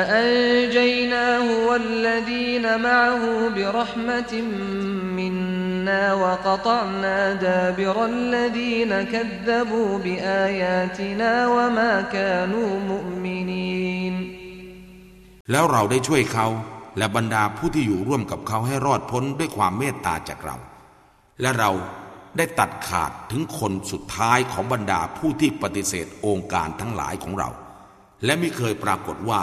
فأنجيناه والذين معه برحمة منا وقطعنا دابر الذين كذبوا بآياتنا وما كانوا مؤمنين แล้วเราได้ช่วยเขาและบรรดาผู้ที่อยู่ร่วมกับเขาให้รอดพ้นด้วยความเมตตาจากเรา และเราได้ตัดขาดถึงคนสุดท้ายของบรรดาผู้ที่ปฏิเสธองค์การทั้งหลายของเรา และไม่เคยปรากฏว่า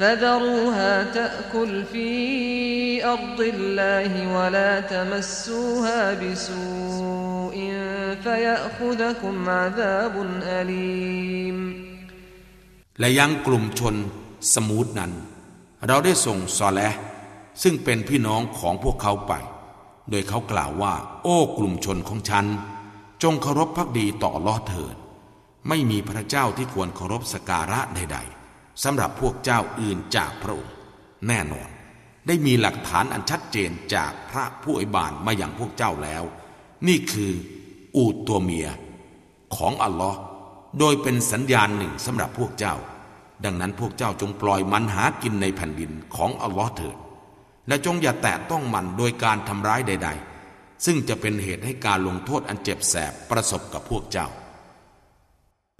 فذروها تأكل في أرض الله ولا تمسوها بسوء فيأخذكم عذاب أليم และยังกลุ่มชนสมูทนั้น เราได้ส่งซอแลซึ่งเป็นพี่น้องของพวกเขาไป โดยเขากล่าวว่า โอ้กลุ่มชนของฉัน จงเคารพพักดีต่อลอเถิด ไม่มีพระเจ้าที่ควรเคารพสการะใดๆ สำหรับพวกเจ้าอื่นจากพระองค์แน่นอน ได้มีหลักฐานอันชัดเจนจากพระผู้อิบานมาอย่างพวกเจ้าแล้ว นี่คืออูดตัวเมียของอัลลอฮ์โดยเป็นสัญญาณหนึ่งสำหรับพวกเจ้า ดังนั้นพวกเจ้าจงปล่อยมันหากินในแผ่นดินของอัลลอฮ์เถิด และจงอย่าแตะต้องมันโดยการทำร้ายใด ๆ ซึ่งจะเป็นเหตุให้การลงโทษอันเจ็บแสบประสบกับพวกเจ้า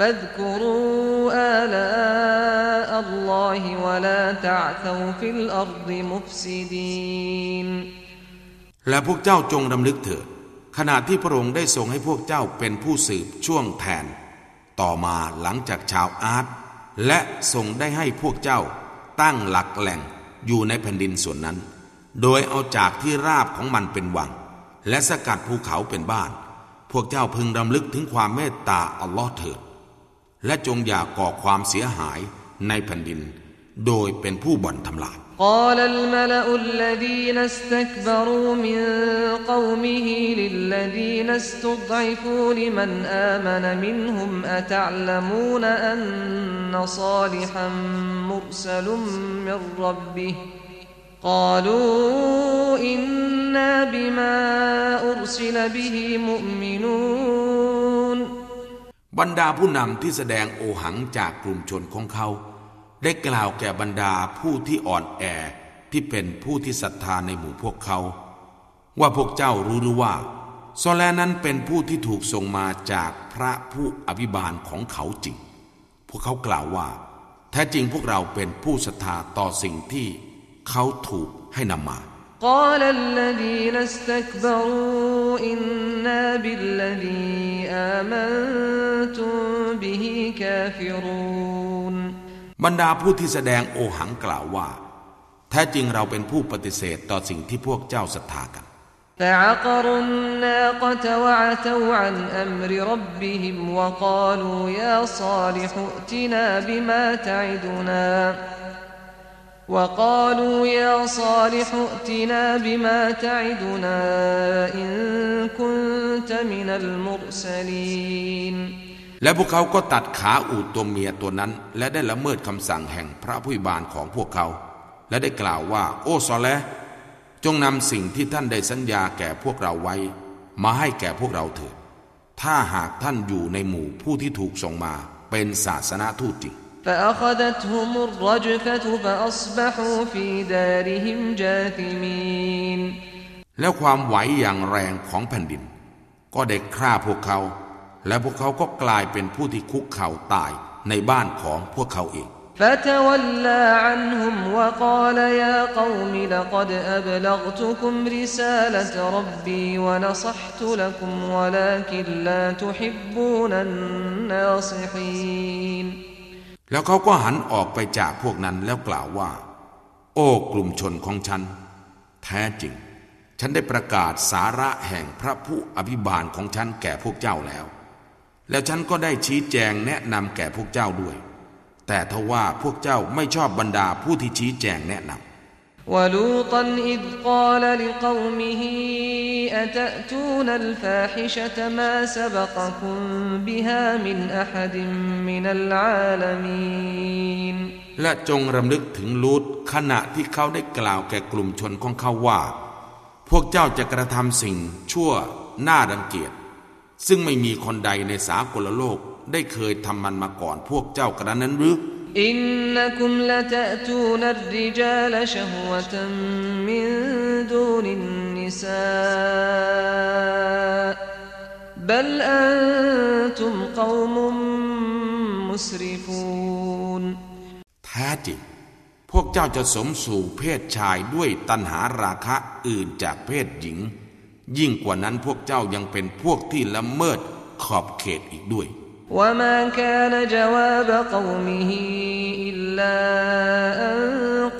فاذكروا آلاء الله ولا تعثوا في الأرض مفسدين และพวกเจ้าจงรำลึกเถิดขณะที่พระองค์ได้ทรงให้พวกเจ้าเป็นผู้สืบช่วงแทน ต่อมาหลังจากชาวอาร์ตและทรงได้ให้พวกเจ้าตั้งหลักแหล่งอยู่ในแผ่นดินส่วนนั้น โดยเอาจากที่ราบของมันเป็นวัง และสกัดภูเขาเป็นบ้าน พวกเจ้าพึงรำลึกถึงความเมตตาอัลลอฮ์เถิด และจงอย่าก่อความเสียหายในแผ่นดิน โดยเป็นผู้บ่อนทำลาย قال الملأ الذين استكبروا من قومه للذين استضعفوا لمن آمن منهم أتعلمون أن صالحا مرسل من ربه قالوا إنا بما أرسل به مؤمنون บรรดาผู้นำที่แสดงโอหังจากกลุ่มชนของเขา ได้กล่าวแก่บรรดาผู้ที่อ่อนแอที่เป็นผู้ที่ศรัทธาในหมู่พวกเขา ว่าพวกเจ้ารู้หรือว่าซอแลนั้นเป็นผู้ที่ถูกส่งมาจากพระผู้อภิบาลของเขาจริง พวกเขากล่าวว่า แท้จริงพวกเราเป็นผู้ศรัทธาต่อสิ่งที่เขาถูกให้นำมา قال الذين استكبروا إنا بالذي آمنتم به كافرون บรรดาผู้ที่แสดงโอหังกล่าวว่า แท้จริงเราเป็นผู้ปฏิเสธต่อสิ่งที่พวกเจ้าศรัทธากัน فعقروا الناقة وعتوا عن أمر ربهم وقالوا يا صالح ائتنا بما تعدنا وقالوا يا صالح ائتنا بما تعدنا إن كنت من المرسلين และพวกเขาก็ตัดขาอูดตัวเมียตัวนั้น และได้ละเมิดคำสั่งแห่งพระผู้บานของพวกเขา และได้กล่าวว่า โอ้ซอแลจงนำสิ่งที่ท่านได้สัญญาแก่พวกเราไว้ มาให้แก่พวกเราเถิด ถ้าหากท่านอยู่ในหมู่ผู้ที่ถูกส่งมาเป็นศาสนาทูตจริง فأخذتهم الرجفة فأصبحوا في دارهم جاثمين แล้วความไหวอย่างแรงของแผ่นดิน ก็ได้ฆ่าพวกเขา และพวกเขาก็กลายเป็นผู้ที่คุกเข่าตายในบ้านของพวกเขาเอง فتولى عنهم وقال يا قوم لقد أبلغتكم رسالة ربي ونصحت لكم ولكن لا تحبون الناصحين แล้วเขาก็หันออกไปจากพวกนั้นแล้วกล่าวว่า โอ้กลุ่มชนของฉัน แท้จริง ฉันได้ประกาศสาระแห่งพระผู้อภิบาลของฉันแก่พวกเจ้าแล้ว แล้วฉันก็ได้ชี้แจงแนะนำแก่พวกเจ้าด้วย แต่ทว่าพวกเจ้าไม่ชอบบรรดาผู้ที่ชี้แจงแนะนำ ولوطا إذ قال لقومه أتأتون الفاحشة ما سبقكم بها من أحد من العالمين และจงรำลึกถึงลูดขณะที่เขาได้กล่าวแก่กลุ่มชนของเขาว่า พวกเจ้าจะกระทำสิ่งชั่วหน้าดังเกียจซึ่งไม่มีคนใดในสากลโลกได้เคยทำมันมาก่อนพวกเจ้ากระนั้นหรือ إنكم لتأتون الرجال شهوة من دون النساء بل أنتم قوم مسرفون แท้จริงพวกเจ้าจะสมสู่เพศชายด้วยตัณหาราคะอื่นจากเพศหญิง ยิ่งกว่านั้นพวกเจ้ายังเป็นพวกที่ละเมิดขอบเขตอีกด้วย وما كان جواب قومه إلا أن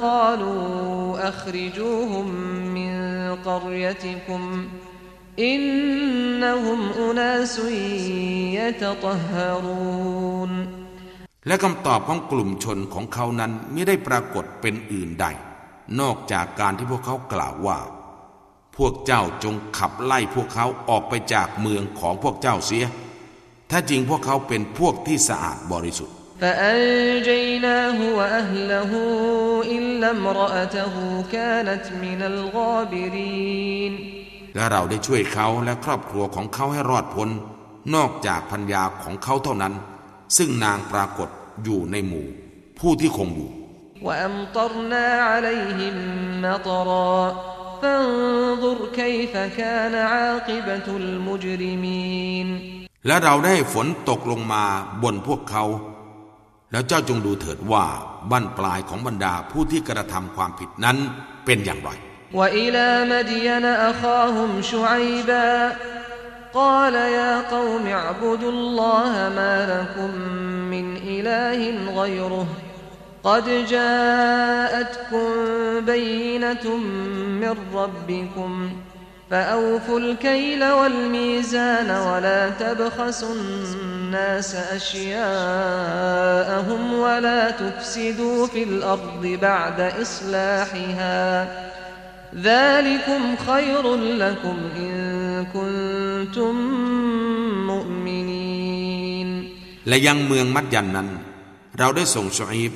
قالوا أخرجوهم من قريتكم إنهم أناس يتطهرون และคำตอบของกลุ่มชนของเขานั้นไม่ได้ปรากฏเป็นอื่นใด นอกจากการที่พวกเขากล่าวว่า พวกเจ้าจงขับไล่พวกเขาออกไปจากเมืองของพวกเจ้าเสีย ถ้าจริงพวกเขาเป็นพวกที่สะอาดบริสุทธิ์ فأنجيناه وأهله إلا امرأته كانت من الغابرين และเราได้ช่วยเขาและครอบครัวของเขาให้รอดพ้น นอกจากพัญญาของเขาเท่านั้น ซึ่งนางปรากฏอยู่ในหมู่ ผู้ที่คงอยู่ وأمطرنا عليهم مطرا فانظر كيف كان عاقبة المجرمين และเราได้ฝนตกลงมาบนพวกเขา แล้วเจ้าจงดูเถิดว่าบั้นปลายของบรรดาผู้ที่กระทำความผิดนั้นเป็นอย่างไร وإلى مدين أخاهم شعيبا قال يا قوم اعبدوا الله ما لكم من إله غيره قد جاءتكم بينة من ربكم فأوفوا الكيل والميزان ولا تبخسوا الناس أشياءهم ولا تفسدوا في الأرض بعد إصلاحها ذلكم خير لكم إن كنتم مؤمنين และยังเมืองมัดยันนั้น เราได้ส่งชอีบ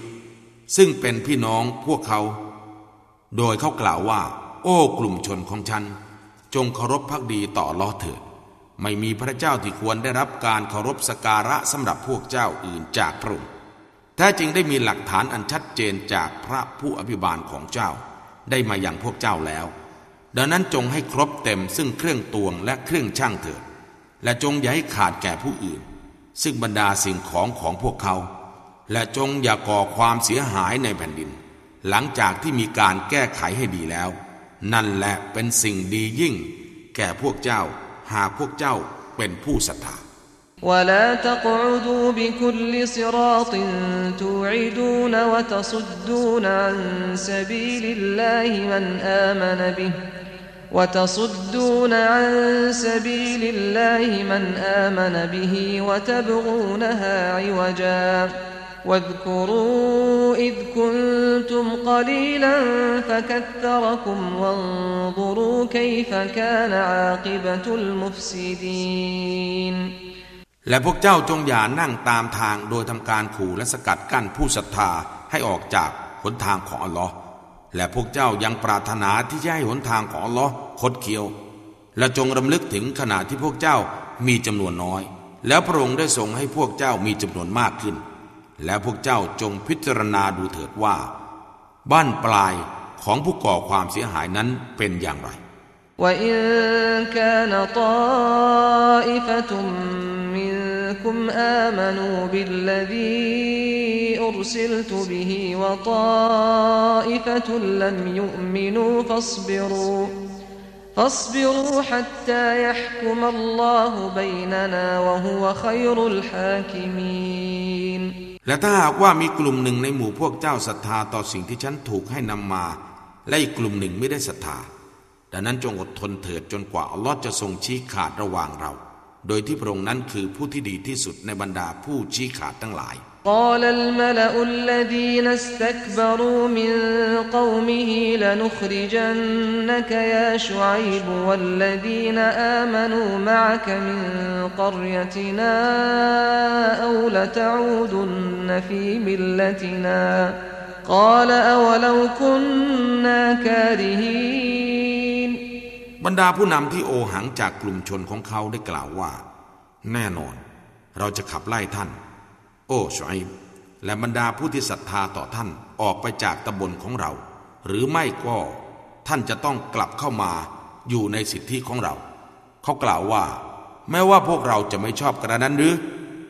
ซึ่งเป็นพี่น้องพวกเขา โดยเขากล่าวว่า โอ้กลุ่มชนของฉัน จงเคารพพักดีต่อลอเถิด ไม่มีพระเจ้าที่ควรได้รับการเคารพสการะสำหรับพวกเจ้าอื่นจากพระองค์แท้จริงได้มีหลักฐานอันชัดเจนจากพระผู้อภิบาลของเจ้า ได้มาอย่างพวกเจ้าแล้ว ดังนั้นจงให้ครบเต็มซึ่งเครื่องตวงและเครื่องช่างเถิด และจงอย่าให้ขาดแก่ผู้อื่น ซึ่งบรรดาสิ่งของของพวกเขา และจงอย่าก่อความเสียหายในแผ่นดิน หลังจากที่มีการแก้ไขให้ดีแล้ว นั่นแหละเป็นสิ่งดียิ่ง แก่พวกเจ้า หากพวกเจ้าเป็นผู้ศรัทธา ولا تقعدوا بكل صراط توعدون وتصدون عن سبيل الله من آمن به وتصدون عن سبيل الله من آمن به وتبغونها عوجا واذكروا إذ كنتم قليلا فكثركم وانظروا كيف كان عاقبة المفسدين และพวกเจ้าจงอย่านั่งตามทางโดยทำการขู่และสกัดกั้นผู้ศรัทธาให้ออกจากหนทางของอัลลอฮ์และพวกเจ้ายังปรารถนาที่จะให้หนทางของอัลลอฮ์คดเคี้ยว และจงรำลึกถึงขณะที่พวกเจ้ามีจำนวนน้อย แล้วพระองค์ได้ทรงให้พวกเจ้ามีจำนวนมากขึ้น แล้วพวกเจ้าจงพิจารณาดูเถิดว่า บ้านปลายของผู้ก่อความเสียหายนั้นเป็นอย่างไร وإن كان طائفة منكم آمنوا بالذي أرسلت به وطائفة لم يؤمنوا فاصبروا فاصبروا حتى يحكم الله بيننا وهو خير الحاكمين และถ้าหากว่ามีกลุ่มหนึ่งในหมู่พวกเจ้าศรัทธาต่อสิ่งที่ฉันถูกให้นำมา และอีกกลุ่มหนึ่งไม่ได้ศรัทธาดังนั้นจงอดทนเถิดจนกว่าอัลลอฮ์จะทรงชี้ขาดระหว่างเรา โดยที่พระองค์นั้นคือผู้ที่ดีที่สุดในบรรดาผู้ชี้ขาดทั้งหลาย قال الملأ الذين استكبروا من قومه لنخرجنك يا شعيب والذين آمنوا معك من قريتنا أو لتعودن في ملتنا قال أولو كنا كارهين บรรดาผู้นำที่โอหังจากกลุ่มชนของเขาได้กล่าวว่า แน่นอน เราจะขับไล่ท่าน โอ้ชอยและบรรดาผู้ที่ศรัทธาต่อท่านออกไปจากตำบลของเรา หรือไม่ก็ท่านจะต้องกลับเข้ามาอยู่ในสิทธิของเรา เขากล่าวว่า แม้ว่าพวกเราจะไม่ชอบกระนั้นหรือ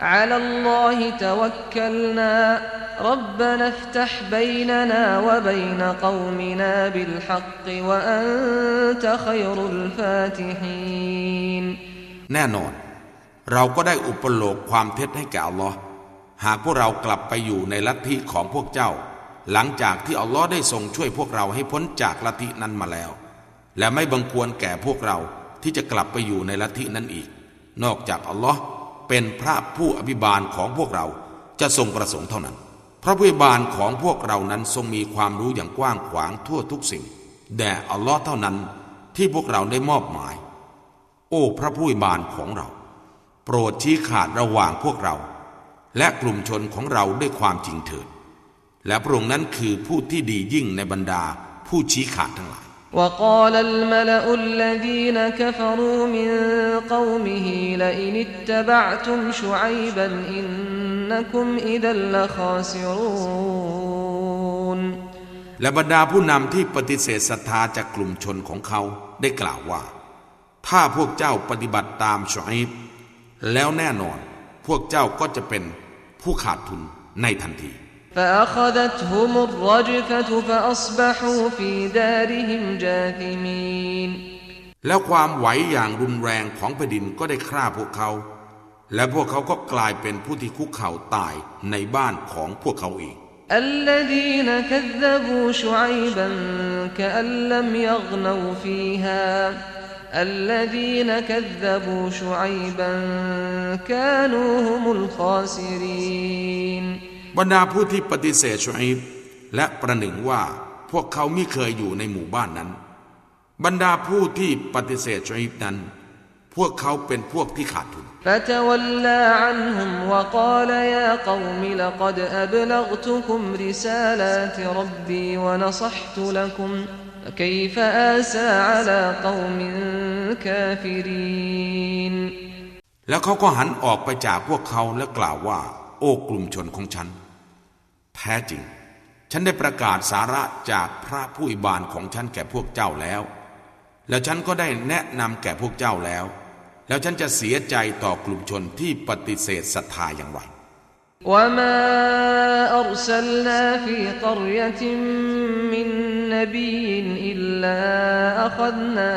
على الله توكلنا ربنا افتح بيننا وبين قومنا بالحق وأنت خير الفاتحين แน่นอน เราก็ได้อุปโลกความเท็จให้แก่อัลลอฮ์หากพวกเรากลับไปอยู่ในลัทธิของพวกเจ้า หลังจากที่อัลลอฮ์ได้ทรงช่วยพวกเราให้พ้นจากลัทธินั้นมาแล้ว และไม่บังควรแก่พวกเราที่จะกลับไปอยู่ในลัทธินั้นอีก นอกจากอัลลอฮ์ เป็นพระผู้อภิบาลของพวกเราจะทรงประสงค์เท่านั้น พระผู้อภิบาลของพวกเรานั้นทรงมีความรู้อย่างกว้างขวางทั่วทุกสิ่ง แด่อัลลอฮ์เท่านั้นที่พวกเราได้มอบหมาย โอ้พระผู้อภิบาลของเรา โปรดชี้ขาดระหว่างพวกเรา และกลุ่มชนของเราด้วยความจริงเถิด และพระองค์นั้นคือผู้ที่ดียิ่งในบรรดาผู้ชี้ขาดทั้งหลาย وقال الملأ الذين كفروا من قومه لئن اتبعتم شعيبا إنكم إذا لخاسرون และบรรดาผู้นำที่ปฏิเสธศรัทธาจากกลุ่มชนของเขาได้กล่าวว่า ถ้าพวกเจ้าปฏิบัติตามชอยบแล้วแน่นอน พวกเจ้าก็จะเป็นผู้ขาดทุนในทันที فأخذتهم الرجفة فأصبحوا في دارهم جاثمين แล้วความไหวอย่างรุนแรงของแผ่นดินก็ได้ฆ่าพวกเขา และพวกเขาก็กลายเป็นผู้ที่คุกเข่าตายในบ้านของพวกเขาเอง الذين كذبوا شعيبا كأن لم يغنوا فيها الذين كذبوا شعيبا كانوا هم الخاسرين บรรดาผู้ที่ปฏิเสธชุอิบและประหนึ่งว่าพวกเขาไม่เคยอยู่ในหมู่บ้านนั้น บรรดาผู้ที่ปฏิเสธชุอิบนั้น พวกเขาเป็นพวกที่ขาดทุนแล้วเขาก็หันออกไปจากพวกเขาและกล่าวว่า โอ้กลุ่มชนของฉัน แท้จริง ฉันได้ประกาศสาระจากพระผู้อิบานของฉันแก่พวกเจ้าแล้ว แล้วฉันก็ได้แนะนำแก่พวกเจ้าแล้ว แล้วฉันจะเสียใจต่อกลุ่มชนที่ปฏิเสธศรัทธาอย่างไร وما أرسلنا في قرية من نبي إلا أخذنا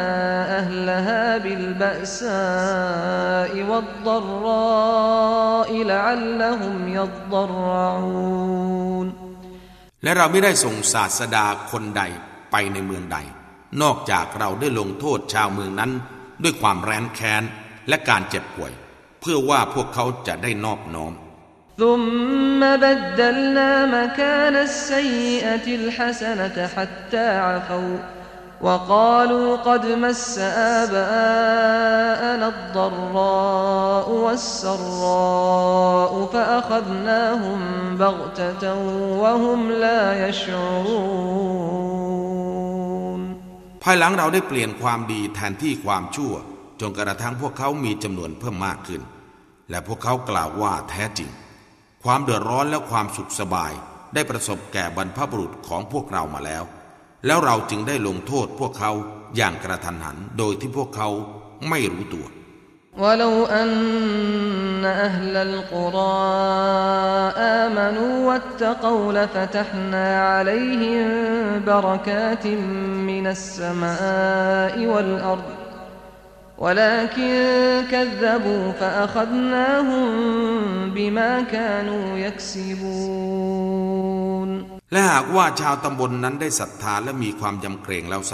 أهلها بالبأساء والضراء لعلهم يضرعون และเราไม่ได้ส่งศาสดาคนใดไปในเมืองใด นอกจากเราได้ลงโทษชาวเมืองนั้น ด้วยความแร้นแค้นและการเจ็บป่วย เพื่อว่าพวกเขาจะได้นอบน้อม ثم بدلنا مكان السيئة الحسنة حتى عفوا وقالوا قد مس آباءنا الضراء والسراء فأخذناهم بغتة وهم لا يشعرون ภายหลังเราได้เปลี่ยนความดีแทนที่ความชั่ว จนกระทั่งพวกเขามีจำนวนเพิ่มมากขึ้น และพวกเขากล่าวว่าแท้จริง ความเดือดร้อนและความสุขสบาย ได้ประสบแก่บรรพบุรุษของพวกเรามาแล้ว แล้วเราจึงได้ลงโทษพวกเขาอย่างกระทันหันโดยที่พวกเขาไม่รู้ตัว ولو أن أهل القرى آمنوا واتقوا لفتحنا عليهم بركات من السماء والأرض ولكن كذبوا فأخذناهم بما كانوا يكسبون และหากว่าชาวตำบลนนั้นได้ศรัทธาและมีความยำเกรงแล้วไซ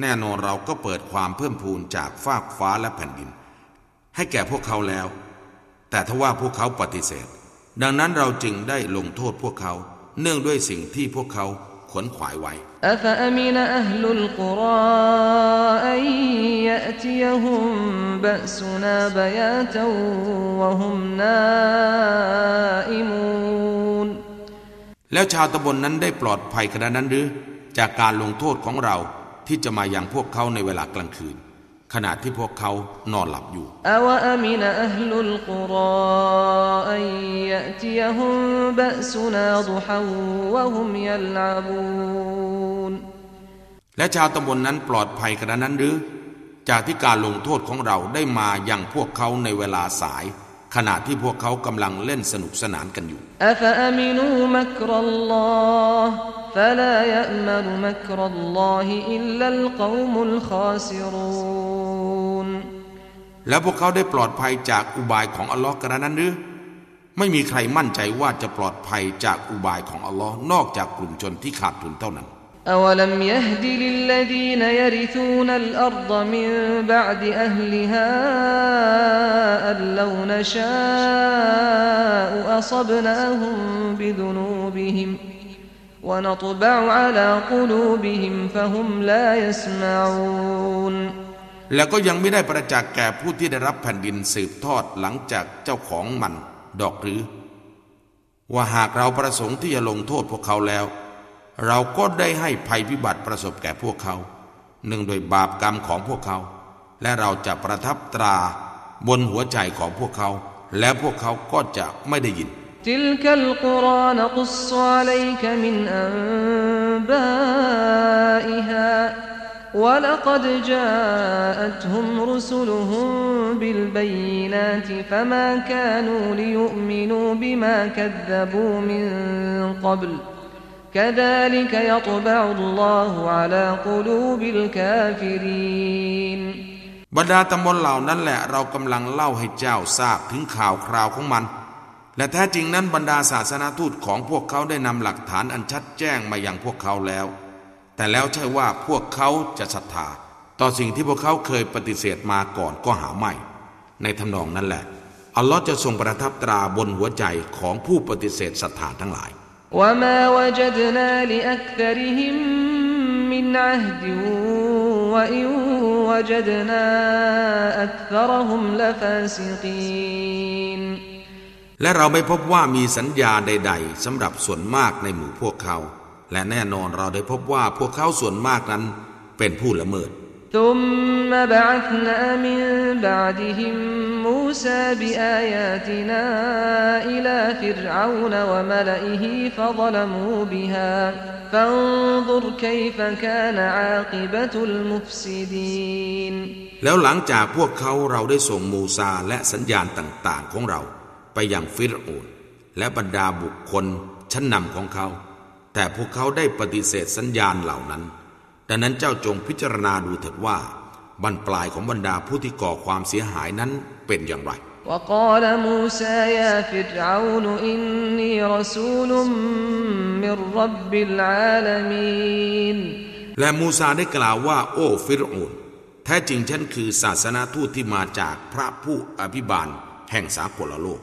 แน่นอนเราก็เปิดความเพิ่มพูนจากฟากฟ้าและแผ่นดิน ให้แก่พวกเขาแล้ว แต่ทว่าพวกเขาปฏิเสธ ดังนั้นเราจึงได้ลงโทษพวกเขา เนื่องด้วยสิ่งที่พวกเขา ขวนขวายไว้แล้วชาวตำบลนนั้นได้ปลอดภัยขนาดนั้นหรือ จากการลงโทษของเราที่จะมาอย่างพวกเขาในเวลากลางคืน ขณะที่พวกเขานอนหลับอยู่และชาวตำบลนนั้นปลอดภัยกระนั้นหรือ จากที่การลงโทษของเราได้มาอย่างพวกเขาในเวลาสาย ขณะที่พวกเขากำลังเล่นสนุกสนานกันอยู่ฟลายะมนุมักรัลลอฮิลัลกอมุลคา แล้วพวกเขาได้ปลอดภัยจากอุบายของอัลลอฮ์กันนั้นหรือ ไม่มีใครมั่นใจว่าจะปลอดภัยจากอุบายของอัลลอฮ์นอกจากกลุ่มชนที่ขาดทุนเท่านั้น أولم يهد للذين يرثون الأرض من بعد أهلها أن لو نشاء أصبناهم بذنوبهم ونطبع على قلوبهم فهم لا يسمعون แล้วก็ยังไม่ได้ประจักษ์แก่ผู้ที่ได้รับแผ่นดินสืบทอดหลังจากเจ้าของมันดอกหรือ ว่าหากเราประสงค์ที่จะลงโทษพวกเขาแล้ว เราก็ได้ให้ภัยพิบัติประสบแก่พวกเขาหนึ่งโดยบาปกรรมของพวกเขา และเราจะประทับตราบนหัวใจของพวกเขา และพวกเขาก็จะไม่ได้ยิน تلك القرى نقص عليك من أنبائها ولقد جاءتهم رسلهم بالبينات فما كانوا ليؤمنوا بما كذبوا من قبل كذلك يطبع الله على قلوب الكافرين บรรดาตำบลเหล่านั้นแหละเรากำลังเล่าให้เจ้าทราบถึงข่าวคราวของมัน และแท้จริงนั้นบรรดาศาสนาทูตของพวกเขาได้นำหลักฐานอันชัดแจ้งมาอย่างพวกเขาแล้ว แต่แล้วใช่ว่าพวกเขาจะศรัทธา ต่อสิ่งที่พวกเขาเคยปฏิเสธมาก่อนก็หาไม่ ในทำนองนั้นแหละ อัลลอฮ์จะทรงประทับตราบนหัวใจของผู้ปฏิเสธศรัทธาทั้งหลายและเราไม่พบว่ามีสัญญาใด ๆสำหรับส่วนมากในหมู่พวกเขา และแน่นอนเราได้พบว่าพวกเขาส่วนมากนั้นเป็นผู้ละเมิด ثم بعثنا من بعدهم موسى بآياتنا إلى فرعون وملئه فظلموا بها فانظر كيف كان عاقبة المفسدين แล้วหลังจากพวกเขาเราได้ส่งมูซาและสัญญาณต่างๆ ของเราไปยังฟิรโอนและบรรดาบุคคลชั้นนำของเขา แต่พวกเขาได้ปฏิเสธสัญญาณเหล่านั้น ดังนั้นเจ้าจงพิจารณาดูเถิดว่าบรรปลายของบรรดาผู้ที่ก่อความเสียหายนั้นเป็นอย่างไร وقال موسى يا فرعون إني رسول من رب العالمين และมูซาได้กล่าวว่า โอ้ฟิรโอนแท้จริงฉันคือศาสนาทูตที่มาจากพระผู้อภิบาล แห่งสากลโลก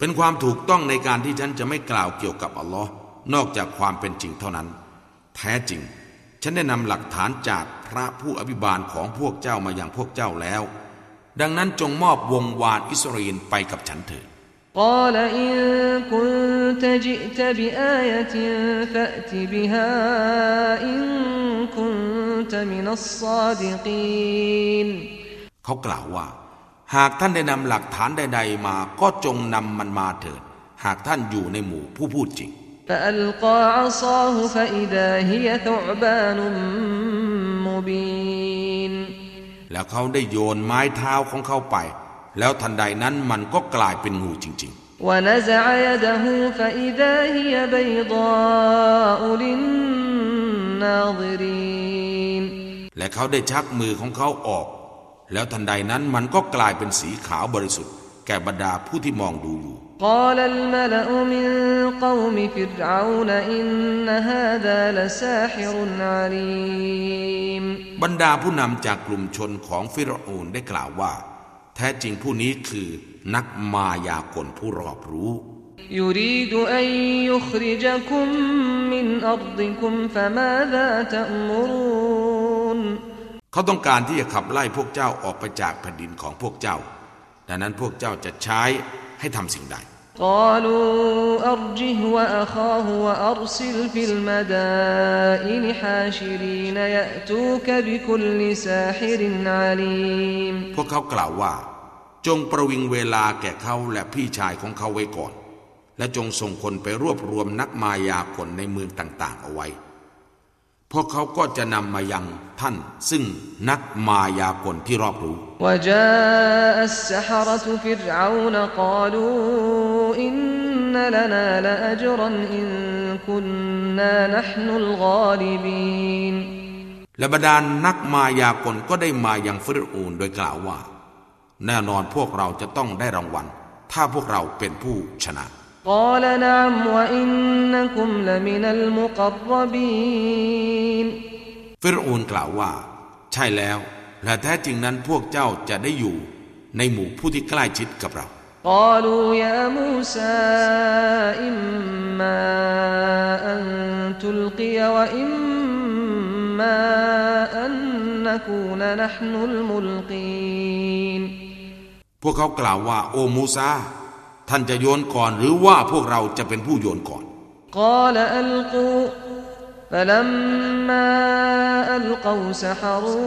เป็นความถูกต้องในการที่ฉันจะไม่กล่าวเกี่ยวกับอัลลอฮ์นอกจากความเป็นจริงเท่านั้น แท้จริง ฉันได้นำหลักฐานจากพระผู้อภิบาลของพวกเจ้ามาอย่างพวกเจ้าแล้ว ดังนั้นจงมอบวงวานอิสราเอลไปกับฉันเถิดเขากล่าวว่า หากท่านได้นำหลักฐานใด ๆ มาก็จงนำมันมาเถิด หากท่านอยู่ในหมู่ผู้พูดจริง فألقى عصاه فإذا هي ثعبان مبين แล้วเขาได้โยนไม้เท้าของเขาไป แล้วทันใดนั้นมันก็กลายเป็นงูจริง ونزع يده فإذا هي بيضاء للناظرين ๆ และเขาได้ชักมือของเขาออก แล้วทันใดนั้นมันก็กลายเป็นสีขาวบริสุทธิ์ แก่บรรดาผู้ที่มองดูอยู่ قال الملأ من قوم فرعون إن هذا لساحر عليم บรรดาผู้นำจากกลุ่มชนของฟิรโอนได้กล่าวว่า แท้จริงผู้นี้คือนักมายากลผู้รอบรู้ يريد أن يخرجكم من أرضكم فماذا تأمرون เขาต้องการที่จะขับไล่พวกเจ้าออกไปจากแผ่นดินของพวกเจ้า ดังนั้นพวกเจ้าจะใช้ให้ทำสิ่งใด قالوا أرجه وأخاه وأرسل في المدائن حاشرين يأتوك بكل ساحر عليم พวกเขากล่าวว่า จงประวิงเวลาแก่เขาและพี่ชายของเขาไว้ก่อน และจงส่งคนไปรวบรวมนักมายากลในเมืองต่าง ๆ เอาไว้ พวกเขาก็จะนำมายังท่าน ซึ่งนักมายากลที่รอบรู้และบรรดานนักมายากลก็ได้มาอย่างฟิรอูนโดยกล่าวว่า แน่นอนพวกเราจะต้องได้รางวัล ถ้าพวกเราเป็นผู้ชนะ قال نعم وإنكم لمن المقربين ฟิรอูนกล่าวว่า ใช่แล้วและแท้จริงนั้นพวกเจ้าจะได้อยู่ ในหมู่ผู้ที่ใกล้ชิดกับเรา قالوا يا موسى إما أن تلقي وإما أن نكون نحن الملقين พวกเขากล่าวว่า โอ้มูซา ท่านจะโยนก่อนหรือว่าพวกเราจะเป็นผู้โยนก่อนกลอัลกูฟลัมมาอัลกูสฮารู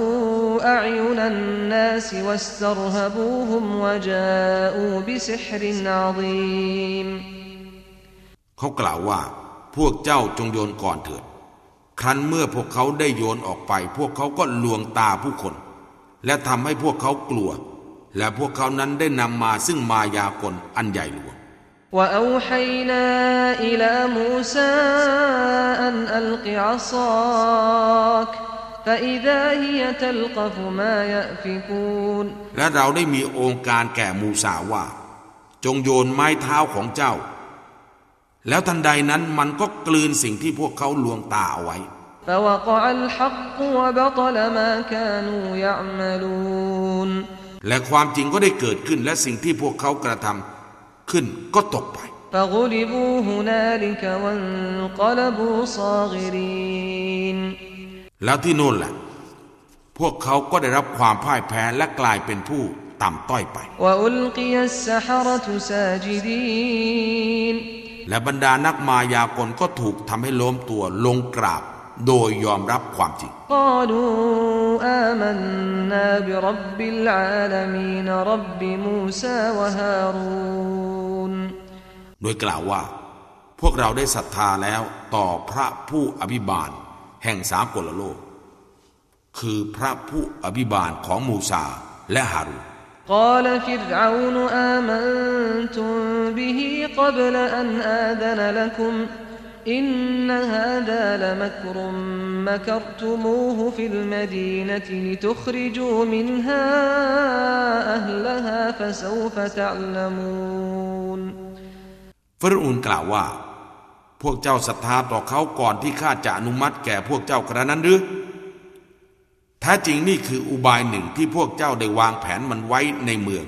อายุนันนาสวัสตรฮบูฮุมวจาอูบิสิฮรินอาซีมเขากล่าวว่า พวกเจ้าจงโยนก่อนเถิด ครั้นเมื่อพวกเขาได้โยนออกไป พวกเขาก็ลวงตาผู้คน และทำให้พวกเขากลัว และพวกเขานั้นได้นำมาซึ่งมายากลอันใหญ่หลวง وأوحينا إلى موسى أن ألق عصاك فإذا هي تلقف ما يأفكون และเราได้มีองค์การแก่มูซาว่า จงโยนไม้เท้าของเจ้า แล้วทันใดนั้นมันก็กลืนสิ่งที่พวกเขาลวงตาเอาไว้ فوقع الحق وبطل ما كانوا يعملون และความจริงก็ได้เกิดขึ้นและสิ่งที่พวกเขากระทำขึ้นก็ตกไป แล้วที่นู่นแหละ พวกเขาก็ได้รับความพ่ายแพ้และกลายเป็นผู้ต่ำต้อยไป และบรรดานักมายากลก็ถูกทำให้ล้มตัวลงกราบ โดยยอมรับความจริง قالوا آمنا برب العالمين رب موسى وهارون โดยกล่าวว่า พวกเราได้ศรัทธาแล้วต่อพระผู้อภิบาล แห่งสากลโลก คือพระผู้อภิบาลของมูซาและฮารูน قال فرعون آمنتم به قبل أن آذن لكم إن هذا لمكر مكرتموه في المدينة لتخرجوا منها أهلها فسوف تعلمون ฟรอูนกล่าวว่า พวกเจ้าศรัทธาต่อเขาก่อนที่ข้าจะอนุมัติแก่พวกเจ้ากระนั้นหรือแท้จริงนี่คืออุบายหนึ่งที่พวกเจ้าได้วางแผนมันไว้ในเมือง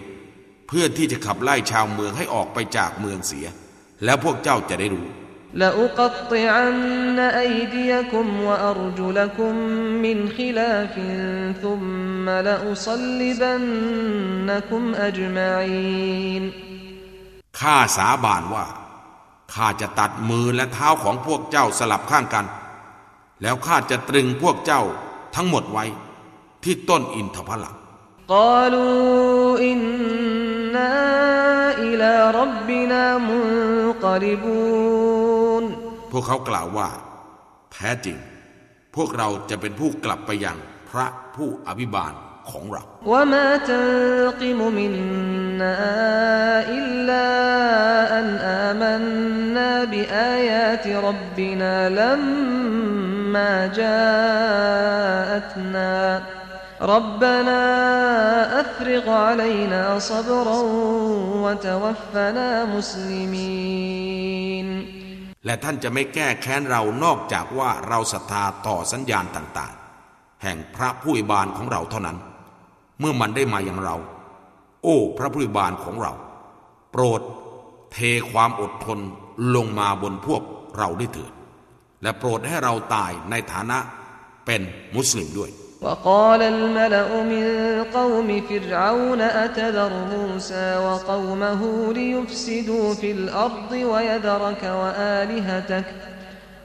เพื่อที่จะขับไล่ชาวเมืองให้ออกไปจากเมืองเสีย แล้วพวกเจ้าจะได้รู้ لأقطعن أيديكم وأرجلكم من خلاف ثم لأصلبنكم أجمعين ข้าสาบานว่า ข้าจะตัดมือและเท้าของพวกเจ้าสลับข้างกัน แล้วข้าจะตรึงพวกเจ้าทั้งหมดไว้ ที่ต้นอินทผลัม قالوا إنا إلى ربنا منقلبون พวกเขากล่าวว่า แท้จริง พวกเราจะเป็นผู้กลับไปยังพระผู้อภิบาลของเรา وما تنقم منا إلا أن آمنا بآيات ربنا لما جاءتنا ربنا أفرغ علينا صبرا وتوفنا مسلمين และท่านจะไม่แก้แค้นเรานอกจากว่าเราศรัทธาต่อสัญญาณต่างๆ แห่งพระผู้อิบาลของเราเท่านั้น เมื่อมันได้มาอย่างเรา โอ้ พระผู้อิบาลของเรา โปรด เทความอดทนลงมาบนพวกเราได้เถิดและโปรดให้เราตายในฐานะเป็นมุสลิมด้วย وقال الملأ من قوم فرعون أتذر موسى وقومه ليفسدوا في الأرض ويذرك وآلهتك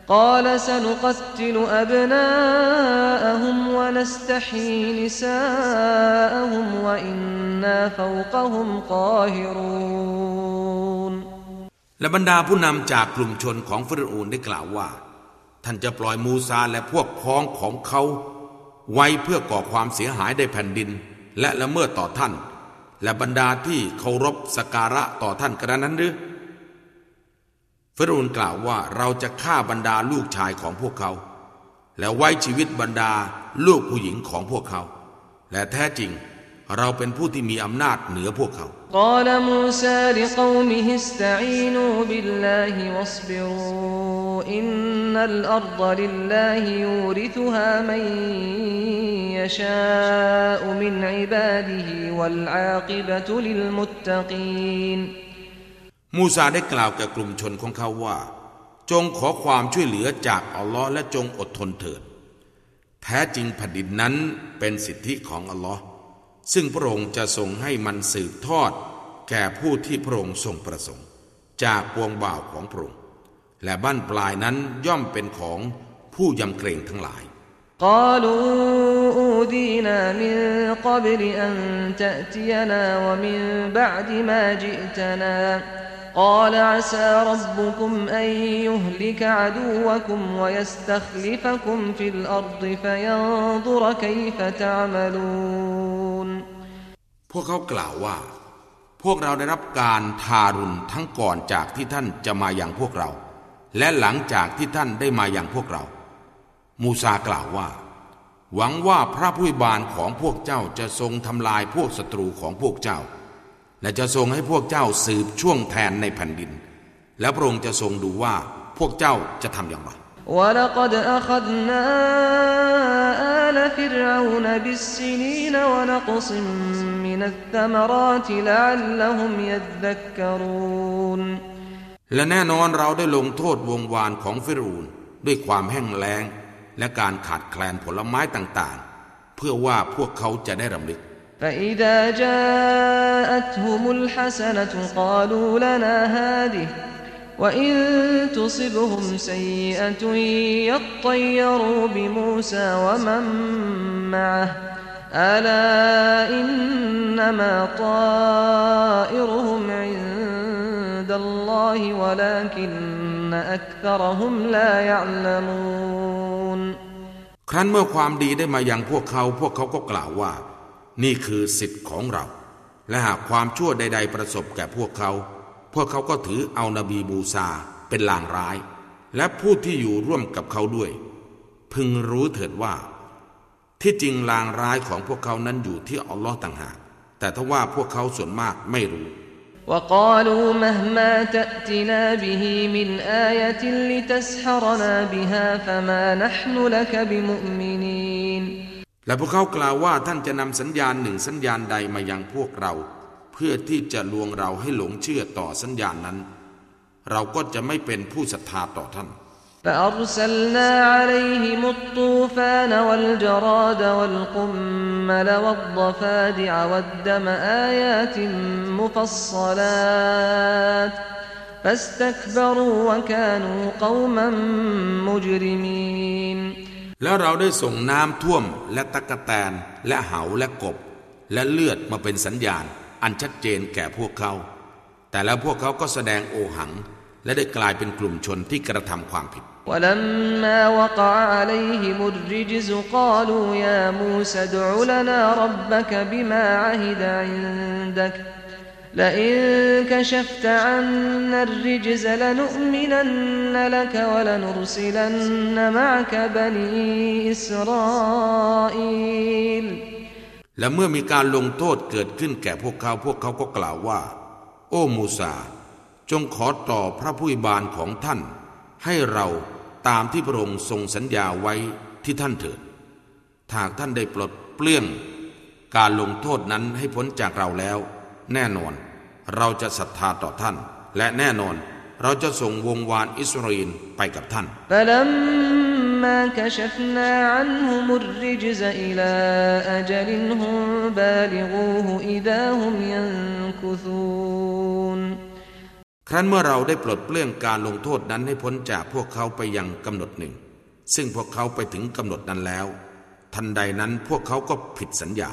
قال سنقتل أبناءهم ونستحيي نساءهم وإنا فوقهم قاهرون และบรรดาผู้นำจากกลุ่มชนของฟิรอูนได้กล่าวว่า ท่านจะปล่อยมูซาและพวกพ้องของเขา ไว้เพื่อก่อความเสียหายในแผ่นดิน และละเมิดต่อท่าน และบรรดาที่เคารพสการะต่อท่านกระนั้นหรือฟิรูนกล่าวว่าเราจะฆ่าบรรดาลูกชายของพวกเขา และไว้ชีวิตบรรดาลูกผู้หญิงของพวกเขา และแท้จริงเราเป็นผู้ที่มีอำนาจเหนือพวกเขา قال موسى لقومه استعينوا بالله واصبروا อินนัลอัรฎลิลลาฮิยูริซุฮมูซาได้กล่าวแก่กลุ่มชนของเขาว่า จงขอความช่วยเหลือจากอัลลอฮ์และจงอดทนเถิด แท้จริงแผ่ดินนั้นเป็นสิทธิของอัลลอฮ์ซึ่งพระองค์จะทรงให้มันสืบทอด แก่ผู้ที่พระองค์ทรงประสงค์ จากปวงบ่าวของพระองค์ และบ้านปลายนั้นย่อมเป็นของผู้ยำเกรงทั้งหลาย قالوا أوذينا من قبل أن تأتينا ومن بعد ما جئتنا قال عسى ربكم أن يهلك عدوكم ويستخلفكم في الأرض فينظر كيف تعملون พวกเขากล่าวว่า พวกเราได้รับการทารุณทั้งก่อนจากที่ท่านจะมาอย่างพวกเรา และหลังจากที่ท่านได้มาอย่างพวกเรา มูซากล่าวว่า หวังว่าพระผู้บานของพวกเจ้าจะทรงทำลายพวกศัตรูของพวกเจ้า และจะทรงให้พวกเจ้าสืบช่วงแทนในแผ่นดิน และพระองค์จะทรงดูว่าพวกเจ้าจะทำอย่างไร ولقد أخذنا آل فرعون بالسنين ونقص من الثمرات لعلهم يذكرون และแน่นอนเราได้ลงโทษวงวานของฟิรูนด้วยความแห้งแล้ง และการขาดแคลนผลไม้ต่างๆ เพื่อว่าพวกเขาจะได้รำลึก فإذا جاءتهم الحسنة قالوا لنا هذه وإن تصبهم سيئة يطيروا بموسى ومن معه ألا إنما طائرهم عند الله ولكن أكثرهم لا يعلمون ครั้นเมื่อความดีได้มาอย่างพวกเขา พวกเขาก็กล่าวว่า นี่คือสิทธิ์ของเรา และหากความชั่วใด ๆ ประสบแก่พวกเขา พวกเขาก็ถือเอานบีมูซาเป็นลางร้าย และผู้ที่อยู่ร่วมกับเขาด้วย พึงรู้เถิดว่า ที่จริงลางร้ายของพวกเขานั้นอยู่ที่อัลลอฮ์ต่างหาก แต่ถ้าว่าพวกเขาส่วนมากไม่รู้ وقالوا مهما تأتنا به من آية لتسحرنا بها فما نحن لك بمؤمنين และพวกเขากล่าวว่าท่านจะนำสัญญาณหนึ่งสัญญาณใดมายังพวกเรา เพื่อที่จะลวงเราให้หลงเชื่อต่อสัญญาณนั้น เราก็จะไม่เป็นผู้ศรัทธาต่อท่าน فأرسلنا عليهم الطوفان والجراد والقمل والضفادع والدم آيات مفصلات فاستكبروا وكانوا قوما مجرمين แล้วเราได้ส่งน้ำท่วมและตะกะแตนและเหาและกบ และเลือดมาเป็นสัญญาณ อันชัดเจนแก่พวกเขา แต่แล้วพวกเขาก็แสดงโอหัง และได้กลายเป็นกลุ่มชนที่กระทำความผิด ولما وقع عليهم الرجز قالوا يا موسى ادع لنا ربك بما عهد عندك لئن كشفت عنا الرجز لنؤمنن لك ولنرسلن معك بني إسرائيل และเมื่อมีการลงโทษเกิดขึ้นแก่พวกเขา พวกเขาก็กล่าวว่า โอ้มูซา จงขอต่อพระผู้บานของท่าน ให้เราตามที่พระองค์ทรงสัญญาไว้ที่ท่านเถิดหากท่านได้ปลดเปลื้องการลงโทษนั้นให้พ้นจากเราแล้ว แน่นอน เราจะศรัทธาต่อท่าน และแน่นอนเราจะส่งวงวานอิสราเอลไปกับท่านเครั้นเมื่อเราได้ปลดเปลื้องการลงโทษนั้นให้พ้นจากพวกเขาไปยังกำหนดหนึ่ง ซึ่งพวกเขาไปถึงกำหนดนั้นแล้ว ทันใดนั้นพวกเขาก็ผิดสัญญา